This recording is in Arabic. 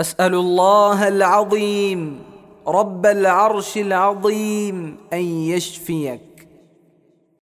أسأل الله العظيم رب العرش العظيم أن يشفيك.